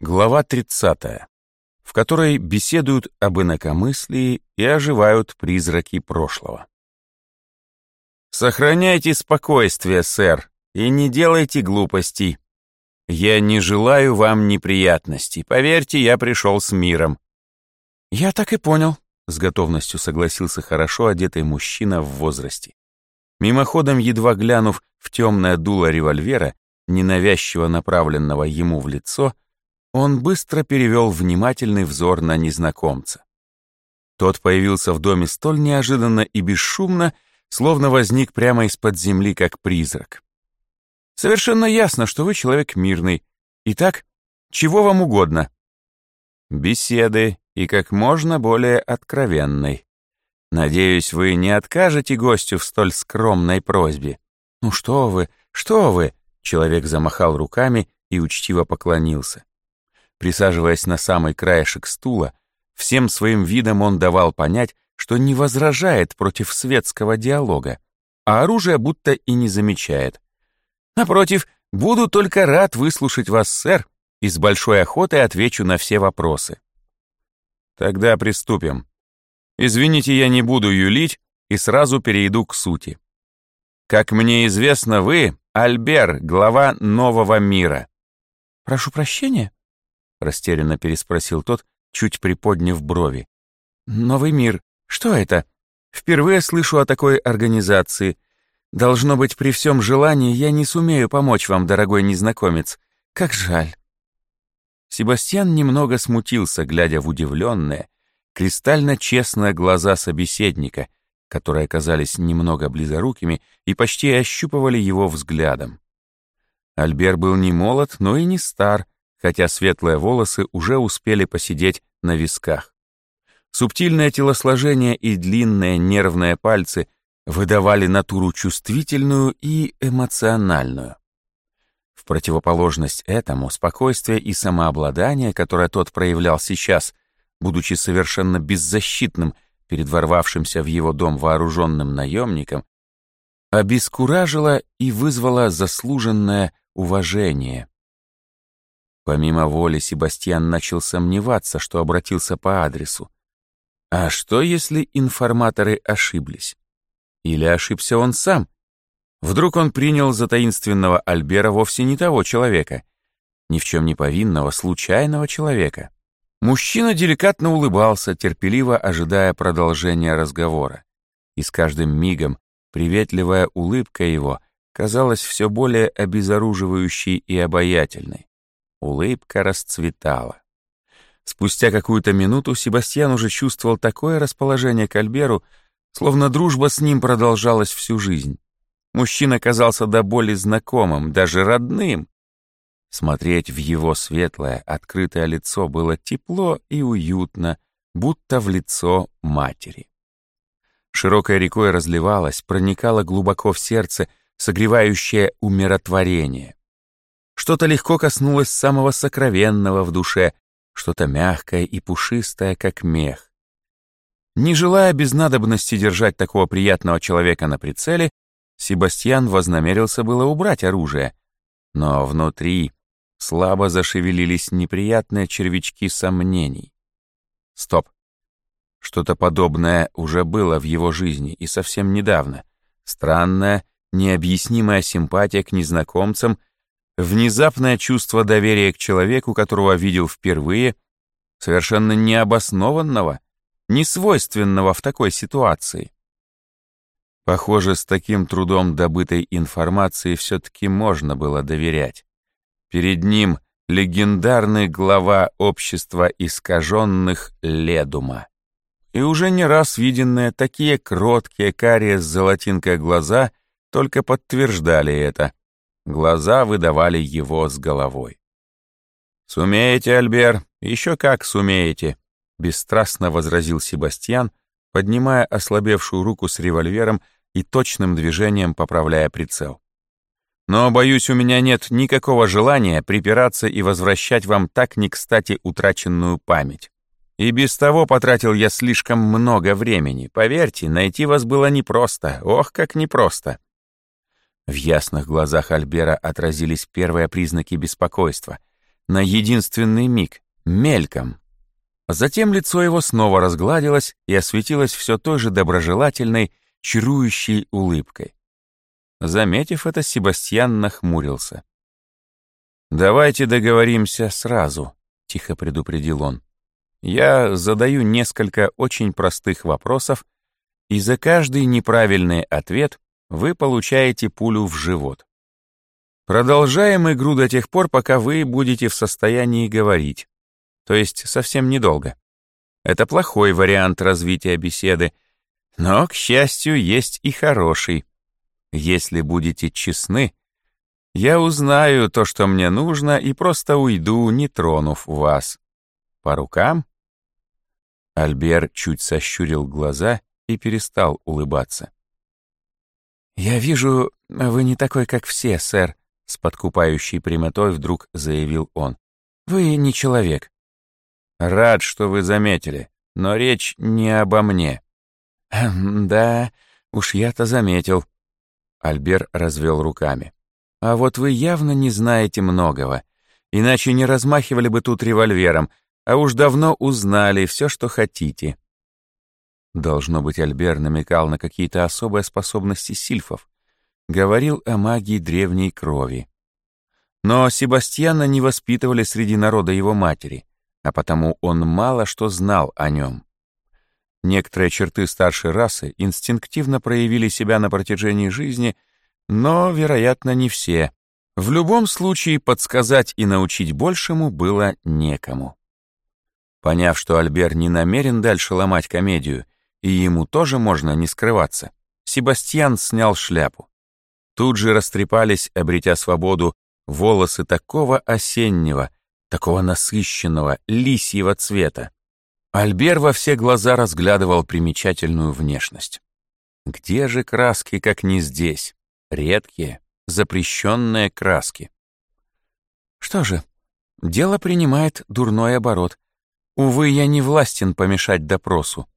Глава 30, в которой беседуют об инакомыслии и оживают призраки прошлого. «Сохраняйте спокойствие, сэр, и не делайте глупостей. Я не желаю вам неприятностей. Поверьте, я пришел с миром». «Я так и понял», — с готовностью согласился хорошо одетый мужчина в возрасте. Мимоходом, едва глянув в темное дуло револьвера, ненавязчиво направленного ему в лицо, — он быстро перевел внимательный взор на незнакомца. Тот появился в доме столь неожиданно и бесшумно, словно возник прямо из-под земли, как призрак. «Совершенно ясно, что вы человек мирный. Итак, чего вам угодно?» «Беседы и как можно более откровенной. Надеюсь, вы не откажете гостю в столь скромной просьбе». «Ну что вы, что вы!» Человек замахал руками и учтиво поклонился. Присаживаясь на самый краешек стула, всем своим видом он давал понять, что не возражает против светского диалога, а оружие будто и не замечает. Напротив, буду только рад выслушать вас, сэр, и с большой охотой отвечу на все вопросы. Тогда приступим. Извините, я не буду юлить и сразу перейду к сути. Как мне известно, вы — Альбер, глава нового мира. Прошу прощения? — растерянно переспросил тот, чуть приподняв брови. «Новый мир. Что это? Впервые слышу о такой организации. Должно быть, при всем желании я не сумею помочь вам, дорогой незнакомец. Как жаль». Себастьян немного смутился, глядя в удивленные, кристально честные глаза собеседника, которые оказались немного близорукими и почти ощупывали его взглядом. Альбер был не молод, но и не стар, хотя светлые волосы уже успели посидеть на висках. Субтильное телосложение и длинные нервные пальцы выдавали натуру чувствительную и эмоциональную. В противоположность этому спокойствие и самообладание, которое тот проявлял сейчас, будучи совершенно беззащитным перед ворвавшимся в его дом вооруженным наемником, обескуражило и вызвало заслуженное уважение. Помимо воли Себастьян начал сомневаться, что обратился по адресу. А что, если информаторы ошиблись? Или ошибся он сам? Вдруг он принял за таинственного Альбера вовсе не того человека, ни в чем не повинного, случайного человека. Мужчина деликатно улыбался, терпеливо ожидая продолжения разговора. И с каждым мигом приветливая улыбка его казалась все более обезоруживающей и обаятельной. Улыбка расцветала. Спустя какую-то минуту Себастьян уже чувствовал такое расположение к Альберу, словно дружба с ним продолжалась всю жизнь. Мужчина казался до боли знакомым, даже родным. Смотреть в его светлое, открытое лицо было тепло и уютно, будто в лицо матери. Широкой рекой разливалась, проникала глубоко в сердце, согревающее умиротворение. Что-то легко коснулось самого сокровенного в душе, что-то мягкое и пушистое, как мех. Не желая без надобности держать такого приятного человека на прицеле, Себастьян вознамерился было убрать оружие, но внутри слабо зашевелились неприятные червячки сомнений. Стоп. Что-то подобное уже было в его жизни и совсем недавно. Странная, необъяснимая симпатия к незнакомцам Внезапное чувство доверия к человеку, которого видел впервые, совершенно необоснованного, несвойственного в такой ситуации. Похоже, с таким трудом добытой информации все-таки можно было доверять. Перед ним легендарный глава общества искаженных Ледума. И уже не раз виденные такие кроткие карие с золотинкой глаза только подтверждали это. Глаза выдавали его с головой. «Сумеете, Альбер, еще как сумеете», — бесстрастно возразил Себастьян, поднимая ослабевшую руку с револьвером и точным движением поправляя прицел. «Но, боюсь, у меня нет никакого желания припираться и возвращать вам так не кстати утраченную память. И без того потратил я слишком много времени. Поверьте, найти вас было непросто, ох, как непросто. В ясных глазах Альбера отразились первые признаки беспокойства. на единственный миг, мельком. Затем лицо его снова разгладилось и осветилось все той же доброжелательной, чарующей улыбкой. Заметив это, Себастьян нахмурился. «Давайте договоримся сразу», — тихо предупредил он. «Я задаю несколько очень простых вопросов, и за каждый неправильный ответ вы получаете пулю в живот. Продолжаем игру до тех пор, пока вы будете в состоянии говорить, то есть совсем недолго. Это плохой вариант развития беседы, но, к счастью, есть и хороший. Если будете честны, я узнаю то, что мне нужно, и просто уйду, не тронув вас. По рукам?» Альбер чуть сощурил глаза и перестал улыбаться. «Я вижу, вы не такой, как все, сэр», — с подкупающей прямотой вдруг заявил он. «Вы не человек». «Рад, что вы заметили, но речь не обо мне». «Эм, «Да, уж я-то заметил». Альбер развел руками. «А вот вы явно не знаете многого, иначе не размахивали бы тут револьвером, а уж давно узнали все, что хотите». Должно быть, Альбер намекал на какие-то особые способности сильфов, говорил о магии древней крови. Но Себастьяна не воспитывали среди народа его матери, а потому он мало что знал о нем. Некоторые черты старшей расы инстинктивно проявили себя на протяжении жизни, но, вероятно, не все. В любом случае, подсказать и научить большему было некому. Поняв, что Альбер не намерен дальше ломать комедию, и ему тоже можно не скрываться, Себастьян снял шляпу. Тут же растрепались, обретя свободу, волосы такого осеннего, такого насыщенного, лисьего цвета, Альбер во все глаза разглядывал примечательную внешность. Где же краски, как не здесь? Редкие, запрещенные краски. Что же, дело принимает дурной оборот. Увы, я не властен помешать допросу.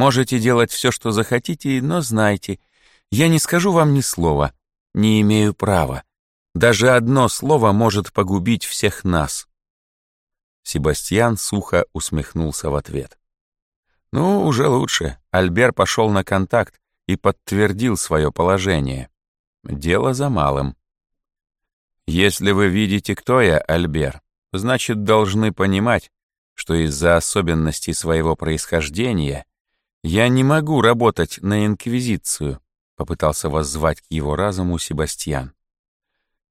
Можете делать все, что захотите, но знайте, я не скажу вам ни слова, не имею права. Даже одно слово может погубить всех нас. Себастьян сухо усмехнулся в ответ. «Ну, уже лучше. Альбер пошел на контакт и подтвердил свое положение. Дело за малым. Если вы видите, кто я, Альбер, значит, должны понимать, что из-за особенностей своего происхождения я не могу работать на Инквизицию», попытался воззвать к его разуму Себастьян.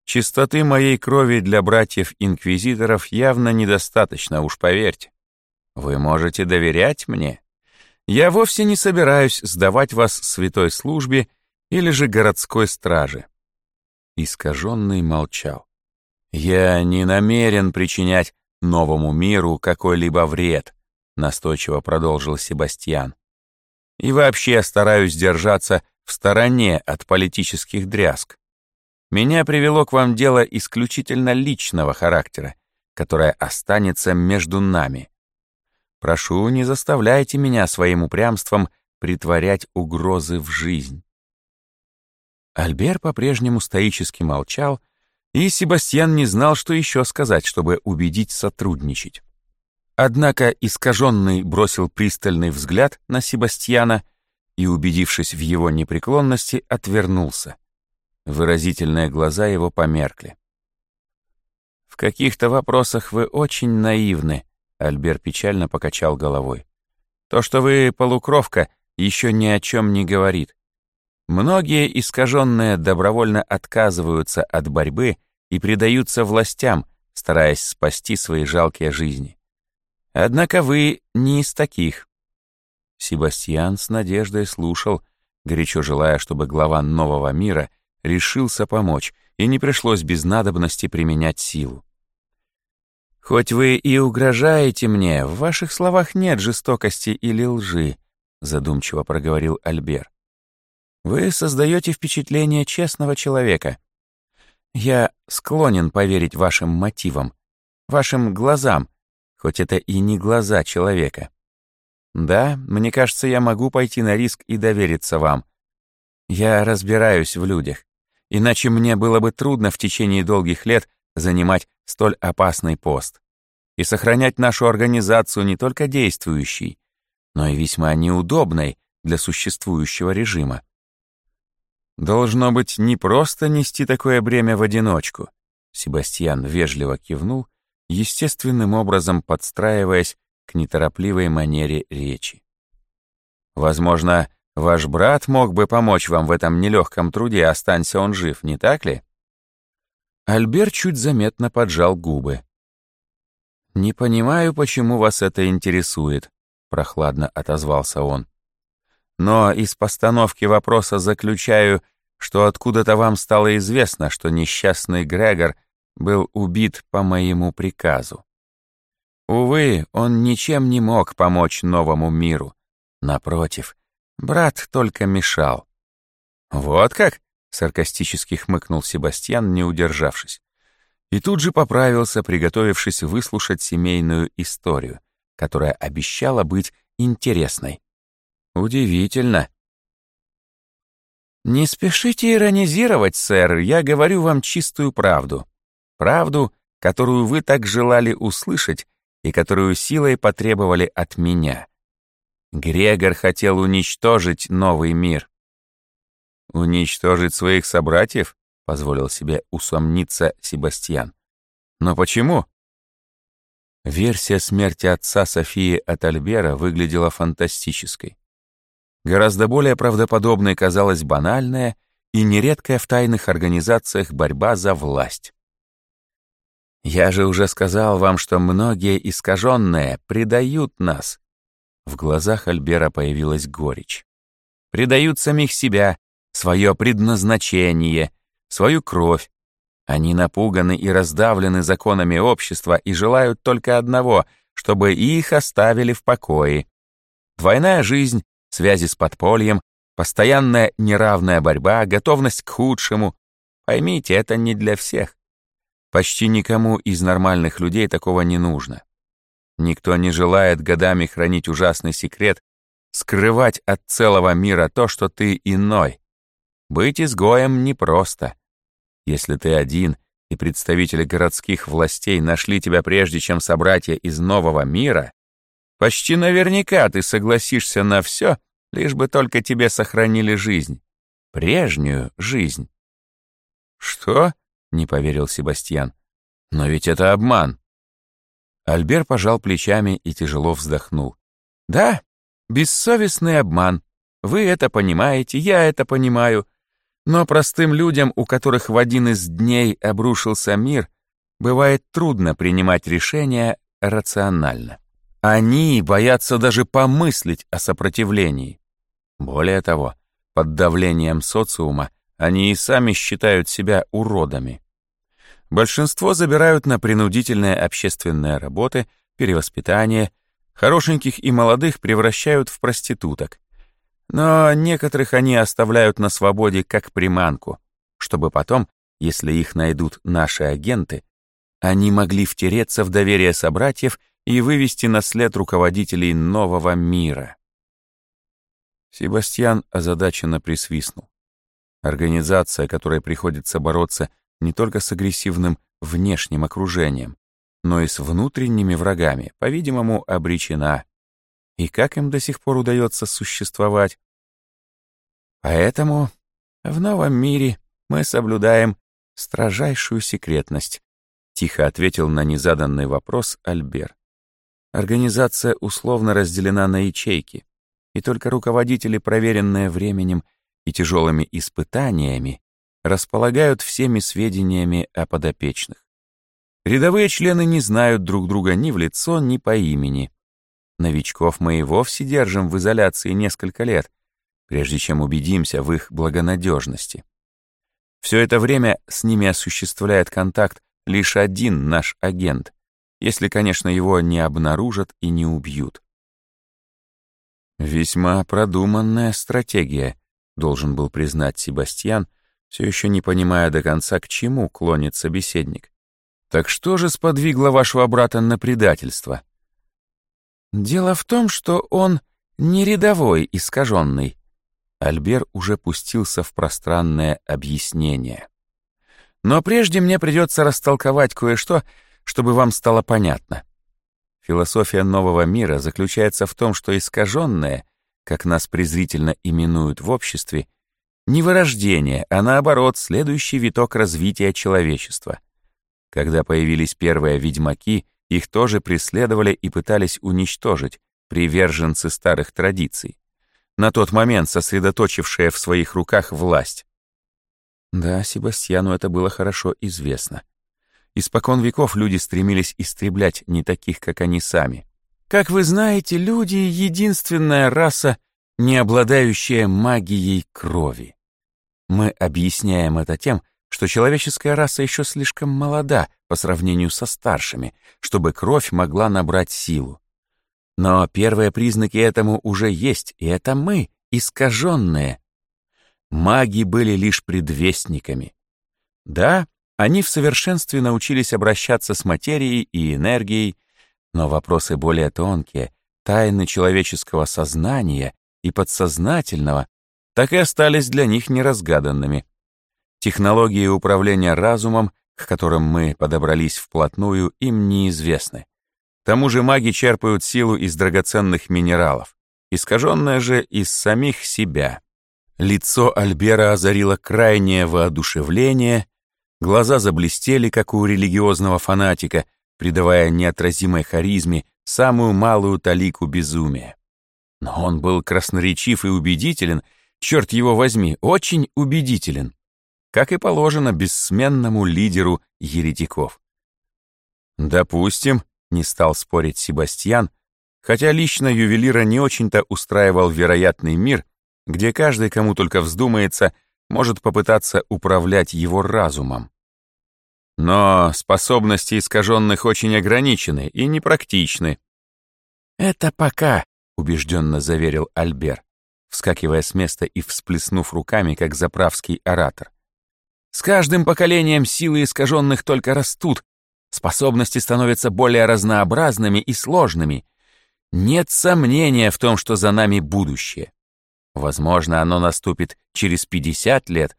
Чистоты моей крови для братьев-инквизиторов явно недостаточно, уж поверьте. Вы можете доверять мне. Я вовсе не собираюсь сдавать вас святой службе или же городской страже. Искаженный молчал. Я не намерен причинять новому миру какой-либо вред, настойчиво продолжил Себастьян. И вообще стараюсь держаться в стороне от политических дрязг. Меня привело к вам дело исключительно личного характера, которое останется между нами. Прошу, не заставляйте меня своим упрямством притворять угрозы в жизнь. Альбер по-прежнему стоически молчал, и Себастьян не знал, что еще сказать, чтобы убедить сотрудничать. Однако искаженный бросил пристальный взгляд на Себастьяна и, убедившись в его непреклонности, отвернулся. Выразительные глаза его померкли. «В каких-то вопросах вы очень наивны», — Альбер печально покачал головой. «То, что вы полукровка, еще ни о чем не говорит. Многие искаженные добровольно отказываются от борьбы и предаются властям, стараясь спасти свои жалкие жизни. Однако вы не из таких». Себастьян с надеждой слушал, горячо желая, чтобы глава нового мира — решился помочь, и не пришлось без надобности применять силу. «Хоть вы и угрожаете мне, в ваших словах нет жестокости или лжи», задумчиво проговорил Альбер. «Вы создаете впечатление честного человека. Я склонен поверить вашим мотивам, вашим глазам, хоть это и не глаза человека. Да, мне кажется, я могу пойти на риск и довериться вам. Я разбираюсь в людях. Иначе мне было бы трудно в течение долгих лет занимать столь опасный пост и сохранять нашу организацию не только действующей, но и весьма неудобной для существующего режима. Должно быть не просто нести такое бремя в одиночку. Себастьян вежливо кивнул, естественным образом подстраиваясь к неторопливой манере речи. Возможно, ваш брат мог бы помочь вам в этом нелегком труде, останься он жив, не так ли? Альберт чуть заметно поджал губы. «Не понимаю, почему вас это интересует», — прохладно отозвался он. «Но из постановки вопроса заключаю, что откуда-то вам стало известно, что несчастный Грегор был убит по моему приказу. Увы, он ничем не мог помочь новому миру. Напротив, брат только мешал. «Вот как?» — саркастически хмыкнул Себастьян, не удержавшись. И тут же поправился, приготовившись выслушать семейную историю, которая обещала быть интересной. Удивительно. «Не спешите иронизировать, сэр, я говорю вам чистую правду. Правду, которую вы так желали услышать и которую силой потребовали от меня. Грегор хотел уничтожить новый мир. Уничтожить своих собратьев? Позволил себе усомниться Себастьян. Но почему? Версия смерти отца Софии от Альбера выглядела фантастической. Гораздо более правдоподобной казалась банальная и нередкая в тайных организациях борьба за власть. Я же уже сказал вам, что многие искаженные предают нас. В глазах Альбера появилась горечь. Предают самих себя, свое предназначение, свою кровь. Они напуганы и раздавлены законами общества и желают только одного, чтобы их оставили в покое. Двойная жизнь, связи с подпольем, постоянная неравная борьба, готовность к худшему. Поймите, это не для всех. Почти никому из нормальных людей такого не нужно. Никто не желает годами хранить ужасный секрет, скрывать от целого мира то, что ты иной. Быть изгоем непросто. Если ты один, и представители городских властей нашли тебя прежде, чем собратья из нового мира, почти наверняка ты согласишься на все, лишь бы только тебе сохранили жизнь. Прежнюю жизнь. Что? — не поверил Себастьян. «Но ведь это обман». Альбер пожал плечами и тяжело вздохнул. «Да, бессовестный обман. Вы это понимаете, я это понимаю. Но простым людям, у которых в один из дней обрушился мир, бывает трудно принимать решения рационально. Они боятся даже помыслить о сопротивлении. Более того, под давлением социума они и сами считают себя уродами. Большинство забирают на принудительные общественные работы, перевоспитание, хорошеньких и молодых превращают в проституток. Но некоторых они оставляют на свободе как приманку, чтобы потом, если их найдут наши агенты, они могли втереться в доверие собратьев и вывести на след руководителей нового мира. Себастьян озадаченно присвистнул. Организация, которой приходится бороться не только с агрессивным внешним окружением, но и с внутренними врагами, по-видимому, обречена. И как им до сих пор удается существовать? Поэтому в новом мире мы соблюдаем строжайшую секретность, тихо ответил на незаданный вопрос Альбер. Организация условно разделена на ячейки, и только руководители, проверенные временем, и тяжелыми испытаниями располагают всеми сведениями о подопечных. Рядовые члены не знают друг друга ни в лицо, ни по имени. Новичков мы и вовсе держим в изоляции несколько лет, прежде чем убедимся в их благонадежности. Все это время с ними осуществляет контакт лишь один наш агент, если, конечно, его не обнаружат и не убьют. Весьма продуманная стратегия, должен был признать Себастьян, все еще не понимая до конца, к чему клонит собеседник. «Так что же сподвигло вашего брата на предательство?» «Дело в том, что он не рядовой искаженный». Альбер уже пустился в пространное объяснение. Но прежде мне придется растолковать кое-что, чтобы вам стало понятно. Философия нового мира заключается в том, что искаженное, как нас презрительно именуют в обществе, не вырождение, а наоборот, следующий виток развития человечества. Когда появились первые ведьмаки, их тоже преследовали и пытались уничтожить приверженцы старых традиций, на тот момент сосредоточившие в своих руках власть. Да, Себастьяну это было хорошо известно. Испокон веков люди стремились истреблять не таких, как они сами. Как вы знаете, люди — единственная раса, не обладающая магией крови. Мы объясняем это тем, что человеческая раса еще слишком молода по сравнению со старшими, чтобы кровь могла набрать силу. Но первые признаки этому уже есть, и это мы, искаженные. Маги были лишь предвестниками. Да, они в совершенстве научились обращаться с материей и энергией, но вопросы более тонкие, тайны человеческого сознания и подсознательного так и остались для них неразгаданными. Технологии управления разумом, к которым мы подобрались вплотную, им неизвестны. К тому же маги черпают силу из драгоценных минералов, искаженное же из самих себя. Лицо Альбера озарило крайнее воодушевление, глаза заблестели, как у религиозного фанатика, придавая неотразимой харизме самую малую талику безумия. Но он был красноречив и убедителен, черт его возьми, очень убедителен, как и положено бессменному лидеру еретиков. «Допустим», — не стал спорить Себастьян, хотя лично ювелира не очень-то устраивал вероятный мир, где каждый, кому только вздумается, может попытаться управлять его разумом. Но способности искаженных очень ограничены и непрактичны. «Это пока», — убежденно заверил Альбер вскакивая с места и всплеснув руками, как заправский оратор. «С каждым поколением силы искаженных только растут, способности становятся более разнообразными и сложными. Нет сомнения в том, что за нами будущее. Возможно, оно наступит через 50 лет,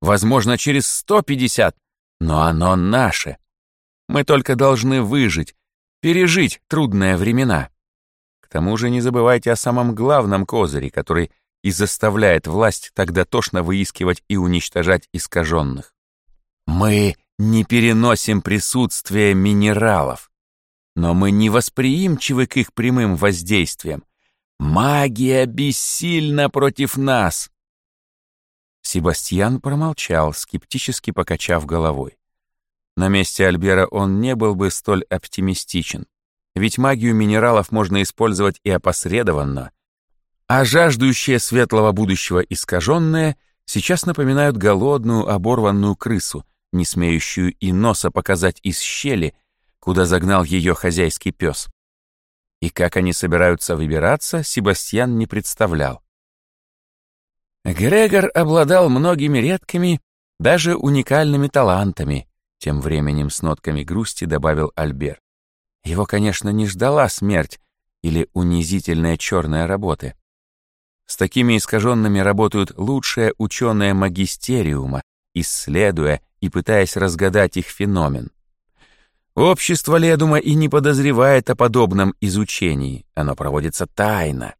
возможно, через 150, но оно наше. Мы только должны выжить, пережить трудные времена. К тому же не забывайте о самом главном козыре, который и заставляет власть тогда тошно выискивать и уничтожать искаженных. Мы не переносим присутствие минералов, но мы не восприимчивы к их прямым воздействиям. Магия бессильна против нас. Себастьян промолчал, скептически покачав головой. На месте Альбера он не был бы столь оптимистичен ведь магию минералов можно использовать и опосредованно, а жаждущие светлого будущего искаженные сейчас напоминают голодную оборванную крысу, не смеющую и носа показать из щели, куда загнал ее хозяйский пес. И как они собираются выбираться, Себастьян не представлял. Грегор обладал многими редкими, даже уникальными талантами, тем временем с нотками грусти добавил Альбер. Его, конечно, не ждала смерть или унизительная черная работа. С такими искаженными работают лучшие ученые магистериума, исследуя и пытаясь разгадать их феномен. Общество Ледума и не подозревает о подобном изучении, оно проводится тайно.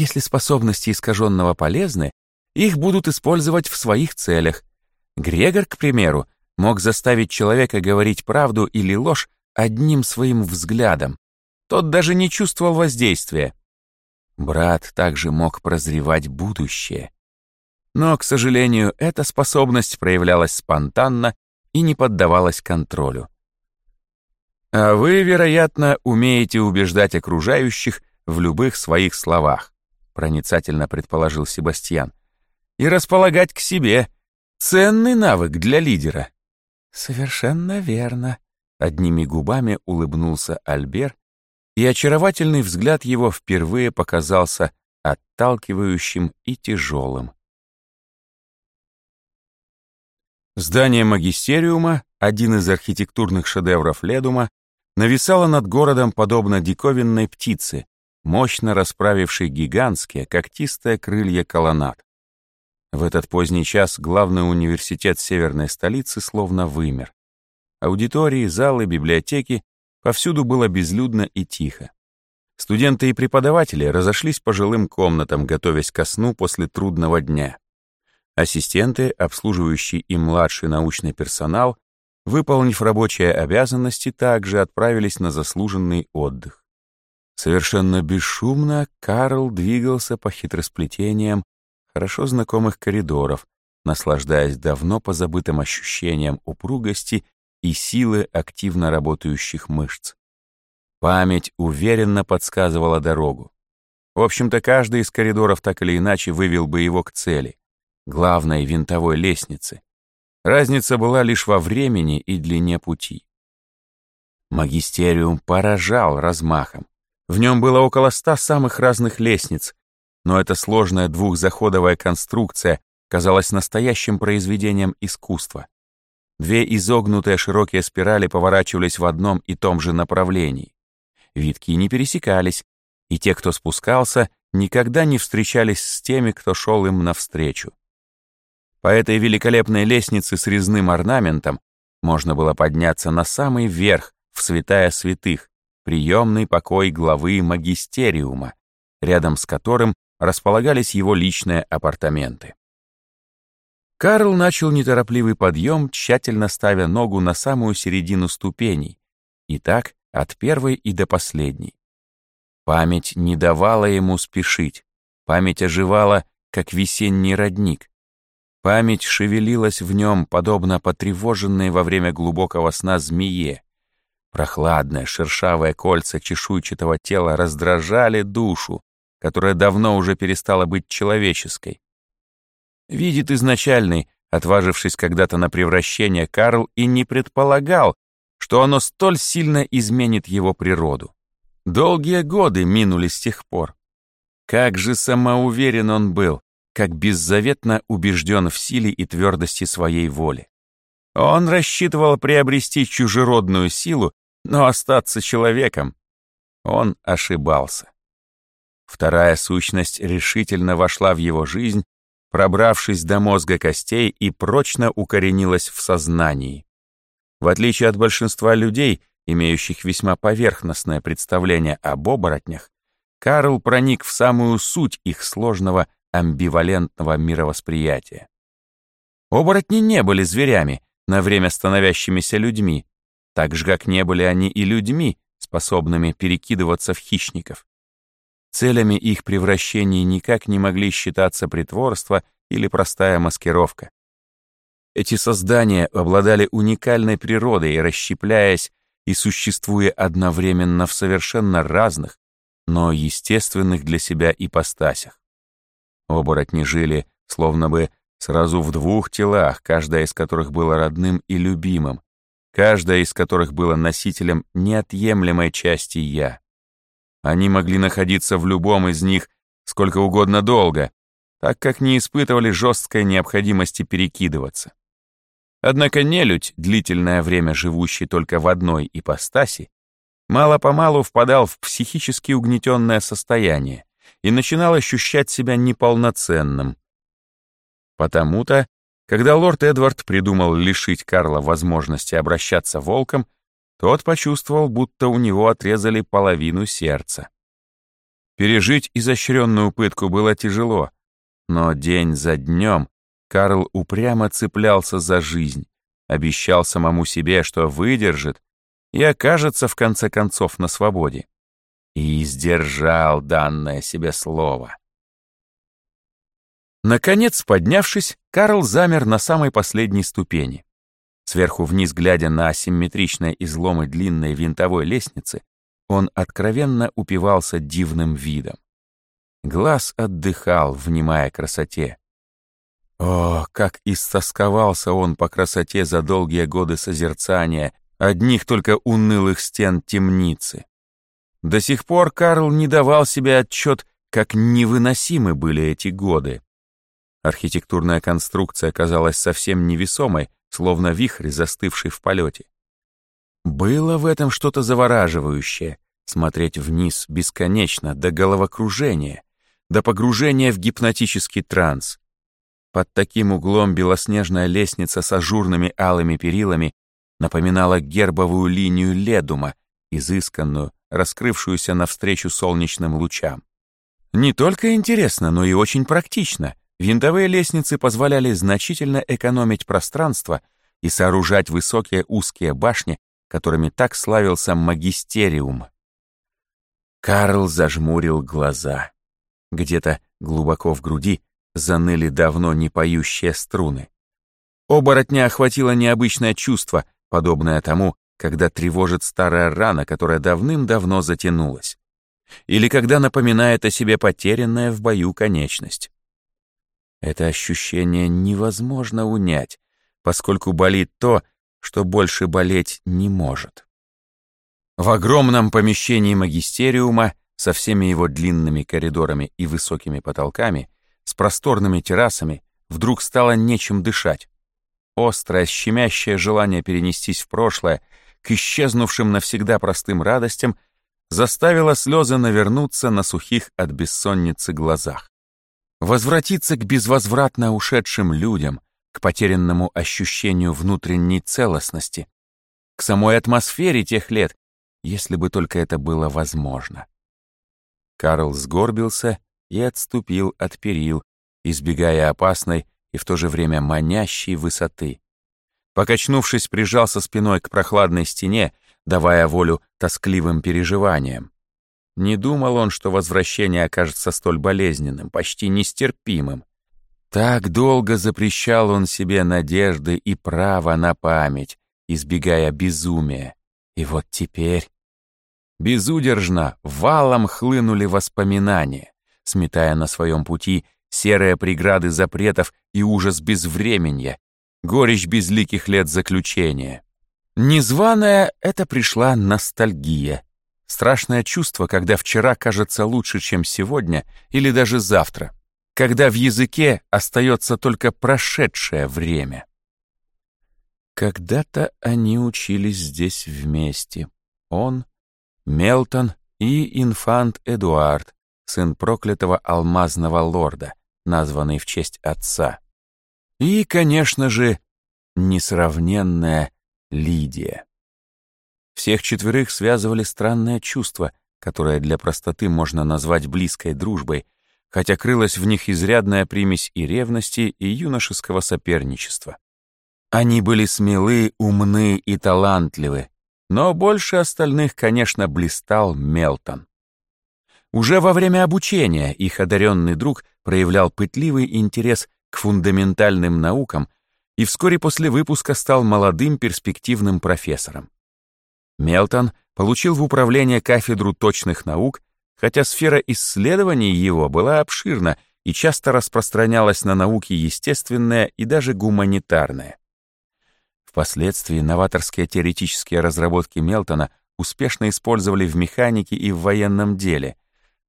Если способности искаженного полезны, их будут использовать в своих целях. Грегор, к примеру, мог заставить человека говорить правду или ложь одним своим взглядом. Тот даже не чувствовал воздействия. Брат также мог прозревать будущее. Но, к сожалению, эта способность проявлялась спонтанно и не поддавалась контролю. А вы, вероятно, умеете убеждать окружающих в любых своих словах, проницательно предположил Себастьян, и располагать к себе. Ценный навык для лидера. Совершенно верно, Одними губами улыбнулся Альбер, и очаровательный взгляд его впервые показался отталкивающим и тяжелым. Здание магистериума, один из архитектурных шедевров Ледума, нависало над городом подобно диковинной птице, мощно расправившей гигантские когтистые крылья колоннад. В этот поздний час главный университет северной столицы словно вымер. Аудитории, залы, библиотеки — повсюду было безлюдно и тихо. Студенты и преподаватели разошлись по жилым комнатам, готовясь ко сну после трудного дня. Ассистенты, обслуживающий и младший научный персонал, выполнив рабочие обязанности, также отправились на заслуженный отдых. Совершенно бесшумно Карл двигался по хитросплетениям хорошо знакомых коридоров, наслаждаясь давно позабытым ощущением упругости и силы активно работающих мышц. Память уверенно подсказывала дорогу. В общем-то, каждый из коридоров так или иначе вывел бы его к цели, главной винтовой лестнице. Разница была лишь во времени и длине пути. Магистериум поражал размахом. В нем было около ста самых разных лестниц, но эта сложная двухзаходовая конструкция казалась настоящим произведением искусства. Две изогнутые широкие спирали поворачивались в одном и том же направлении витки не пересекались, и те, кто спускался, никогда не встречались с теми, кто шел им навстречу. По этой великолепной лестнице с резным орнаментом можно было подняться на самый верх, в святая святых, приемный покой главы магистериума, рядом с которым располагались его личные апартаменты. Карл начал неторопливый подъем, тщательно ставя ногу на самую середину ступеней, и так от первой и до последней. Память не давала ему спешить, память оживала, как весенний родник. Память шевелилась в нем, подобно потревоженной во время глубокого сна змее. Прохладное, шершавое кольца чешуйчатого тела раздражали душу, которая давно уже перестала быть человеческой. Видит изначальный, отважившись когда-то на превращение, Карл и не предполагал, что оно столь сильно изменит его природу. Долгие годы минули с тех пор. Как же самоуверен он был, как беззаветно убежден в силе и твердости своей воли. Он рассчитывал приобрести чужеродную силу, но остаться человеком. Он ошибался. Вторая сущность решительно вошла в его жизнь, пробравшись до мозга костей и прочно укоренилась в сознании. В отличие от большинства людей, имеющих весьма поверхностное представление об оборотнях, Карл проник в самую суть их сложного амбивалентного мировосприятия. Оборотни не были зверями, на время становящимися людьми, так же, как не были они и людьми, способными перекидываться в хищников. Целями их превращений никак не могли считаться притворство или простая маскировка. Эти создания обладали уникальной природой, расщепляясь и существуя одновременно в совершенно разных, но естественных для себя ипостасях. Оборотни жили словно бы сразу в двух телах, каждая из которых было родным и любимым, каждая из которых было носителем неотъемлемой части «я». Они могли находиться в любом из них сколько угодно долго, так как не испытывали жесткой необходимости перекидываться. Однако нелюдь, длительное время живущий только в одной ипостаси, мало-помалу впадал в психически угнетенное состояние и начинал ощущать себя неполноценным. Потому-то, когда лорд Эдвард придумал лишить Карла возможности обращаться волком, тот почувствовал, будто у него отрезали половину сердца. Пережить изощренную пытку было тяжело, но день за днем Карл упрямо цеплялся за жизнь, обещал самому себе, что выдержит и окажется в конце концов на свободе. И сдержал данное себе слово. Наконец, поднявшись, Карл замер на самой последней ступени. Сверху вниз, глядя на асимметричные изломы длинной винтовой лестницы, он откровенно упивался дивным видом. Глаз отдыхал, внимая красоте. О, как истосковался он по красоте за долгие годы созерцания одних только унылых стен темницы. До сих пор Карл не давал себе отчет, как невыносимы были эти годы. Архитектурная конструкция казалась совсем невесомой, словно вихрь, застывший в полете. Было в этом что-то завораживающее, смотреть вниз бесконечно, до головокружения, до погружения в гипнотический транс. Под таким углом белоснежная лестница с ажурными алыми перилами напоминала гербовую линию ледума, изысканную, раскрывшуюся навстречу солнечным лучам. Не только интересно, но и очень практично. Винтовые лестницы позволяли значительно экономить пространство и сооружать высокие узкие башни, которыми так славился магистериум. Карл зажмурил глаза. Где-то глубоко в груди заныли давно не поющие струны. Оборотня охватило необычное чувство, подобное тому, когда тревожит старая рана, которая давным-давно затянулась. Или когда напоминает о себе потерянная в бою конечность. Это ощущение невозможно унять, поскольку болит то, что больше болеть не может. В огромном помещении магистериума со всеми его длинными коридорами и высокими потолками, с просторными террасами, вдруг стало нечем дышать. Острое, щемящее желание перенестись в прошлое, к исчезнувшим навсегда простым радостям, заставило слезы навернуться на сухих от бессонницы глазах. Возвратиться к безвозвратно ушедшим людям, к потерянному ощущению внутренней целостности, к самой атмосфере тех лет, если бы только это было возможно. Карл сгорбился и отступил от перил, избегая опасной и в то же время манящей высоты. Покачнувшись, прижался спиной к прохладной стене, давая волю тоскливым переживаниям. Не думал он, что возвращение окажется столь болезненным, почти нестерпимым. Так долго запрещал он себе надежды и право на память, избегая безумия. И вот теперь... Безудержно валом хлынули воспоминания, сметая на своем пути серые преграды запретов и ужас безвременья, горечь безликих лет заключения. Незваная — это пришла ностальгия. Страшное чувство, когда вчера кажется лучше, чем сегодня или даже завтра, когда в языке остается только прошедшее время. Когда-то они учились здесь вместе. Он, Мелтон и инфант Эдуард, сын проклятого алмазного лорда, названный в честь отца. И, конечно же, несравненная Лидия. Всех четверых связывали странное чувство, которое для простоты можно назвать близкой дружбой, хотя крылась в них изрядная примесь и ревности, и юношеского соперничества. Они были смелы, умны и талантливы, но больше остальных, конечно, блистал Мелтон. Уже во время обучения их одаренный друг проявлял пытливый интерес к фундаментальным наукам и вскоре после выпуска стал молодым перспективным профессором. Мелтон получил в управление кафедру точных наук, хотя сфера исследований его была обширна и часто распространялась на науки естественные и даже гуманитарные. Впоследствии новаторские теоретические разработки Мелтона успешно использовали в механике и в военном деле,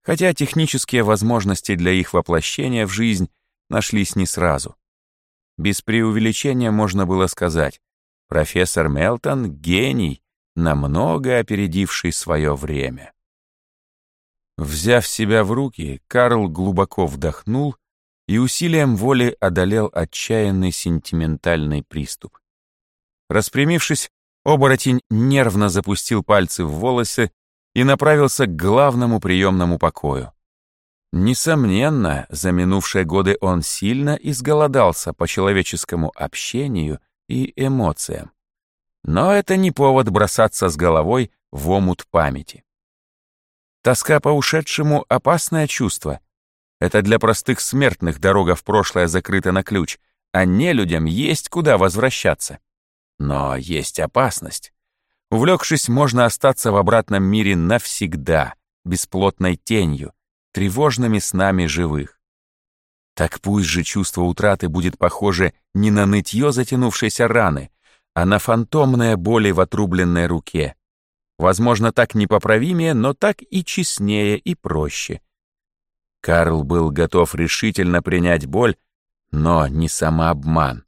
хотя технические возможности для их воплощения в жизнь нашлись не сразу. Без преувеличения можно было сказать, профессор Мелтон — гений, намного опередивший свое время. Взяв себя в руки, Карл глубоко вдохнул и усилием воли одолел отчаянный сентиментальный приступ. Распрямившись, оборотень нервно запустил пальцы в волосы и направился к главному приемному покою. Несомненно, за минувшие годы он сильно изголодался по человеческому общению и эмоциям. Но это не повод бросаться с головой в омут памяти. Тоска по ушедшему — опасное чувство. Это для простых смертных дорога в прошлое закрыта на ключ, а не людям есть куда возвращаться. Но есть опасность. Увлекшись, можно остаться в обратном мире навсегда, бесплотной тенью, тревожными снами живых. Так пусть же чувство утраты будет похоже не на нытье затянувшейся раны, а на фантомные боли в отрубленной руке. Возможно, так непоправимее, но так и честнее и проще. Карл был готов решительно принять боль, но не самообман.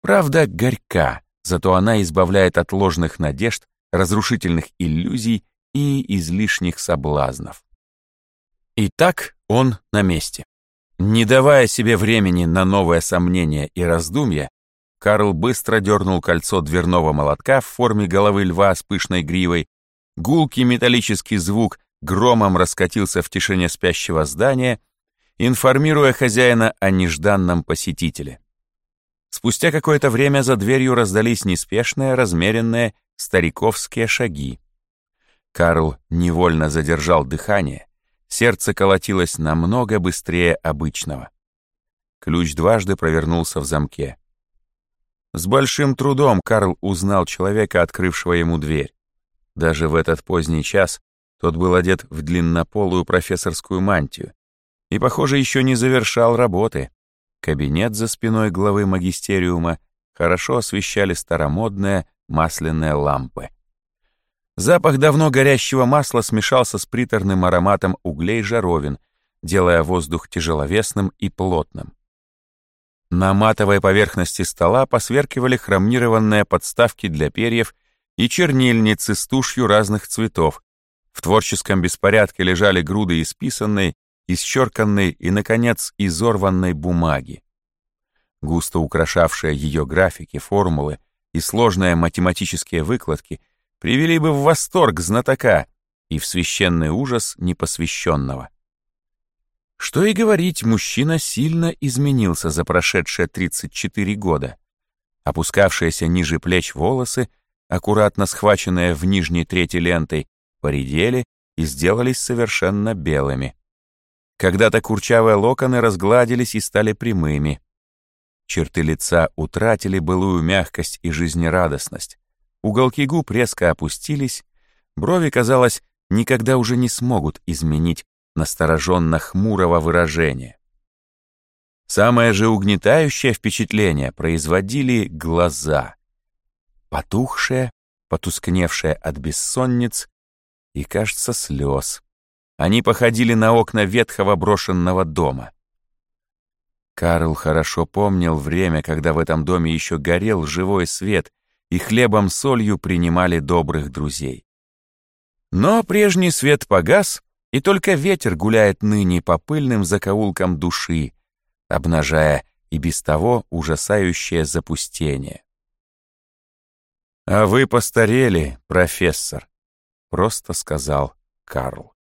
Правда горька, зато она избавляет от ложных надежд, разрушительных иллюзий и излишних соблазнов. Итак, он на месте. Не давая себе времени на новое сомнение и раздумья, Карл быстро дернул кольцо дверного молотка в форме головы льва с пышной гривой. Гулкий металлический звук громом раскатился в тишине спящего здания, информируя хозяина о нежданном посетителе. Спустя какое-то время за дверью раздались неспешные, размеренные стариковские шаги. Карл невольно задержал дыхание, сердце колотилось намного быстрее обычного. Ключ дважды провернулся в замке. С большим трудом Карл узнал человека, открывшего ему дверь. Даже в этот поздний час тот был одет в длиннополую профессорскую мантию и, похоже, еще не завершал работы. Кабинет за спиной главы магистериума хорошо освещали старомодные масляные лампы. Запах давно горящего масла смешался с приторным ароматом углей жаровин, делая воздух тяжеловесным и плотным. На матовой поверхности стола посверкивали хромированные подставки для перьев и чернильницы с тушью разных цветов. В творческом беспорядке лежали груды исписанной, исчерканной и, наконец, изорванной бумаги. Густо украшавшие ее графики, формулы и сложные математические выкладки привели бы в восторг знатока и в священный ужас непосвященного. Что и говорить, мужчина сильно изменился за прошедшие 34 года. Опускавшиеся ниже плеч волосы, аккуратно схваченные в нижней трети лентой, поредели и сделались совершенно белыми. Когда-то курчавые локоны разгладились и стали прямыми. Черты лица утратили былую мягкость и жизнерадостность. Уголки губ резко опустились, брови, казалось, никогда уже не смогут изменить настороженно-хмурого выражения. Самое же угнетающее впечатление производили глаза. Потухшие, потускневшие от бессонниц и, кажется, слез. Они походили на окна ветхого брошенного дома. Карл хорошо помнил время, когда в этом доме еще горел живой свет, и хлебом-солью принимали добрых друзей. Но прежний свет погас, и только ветер гуляет ныне по пыльным закоулкам души, обнажая и без того ужасающее запустение. «А вы постарели, профессор», — просто сказал Карл.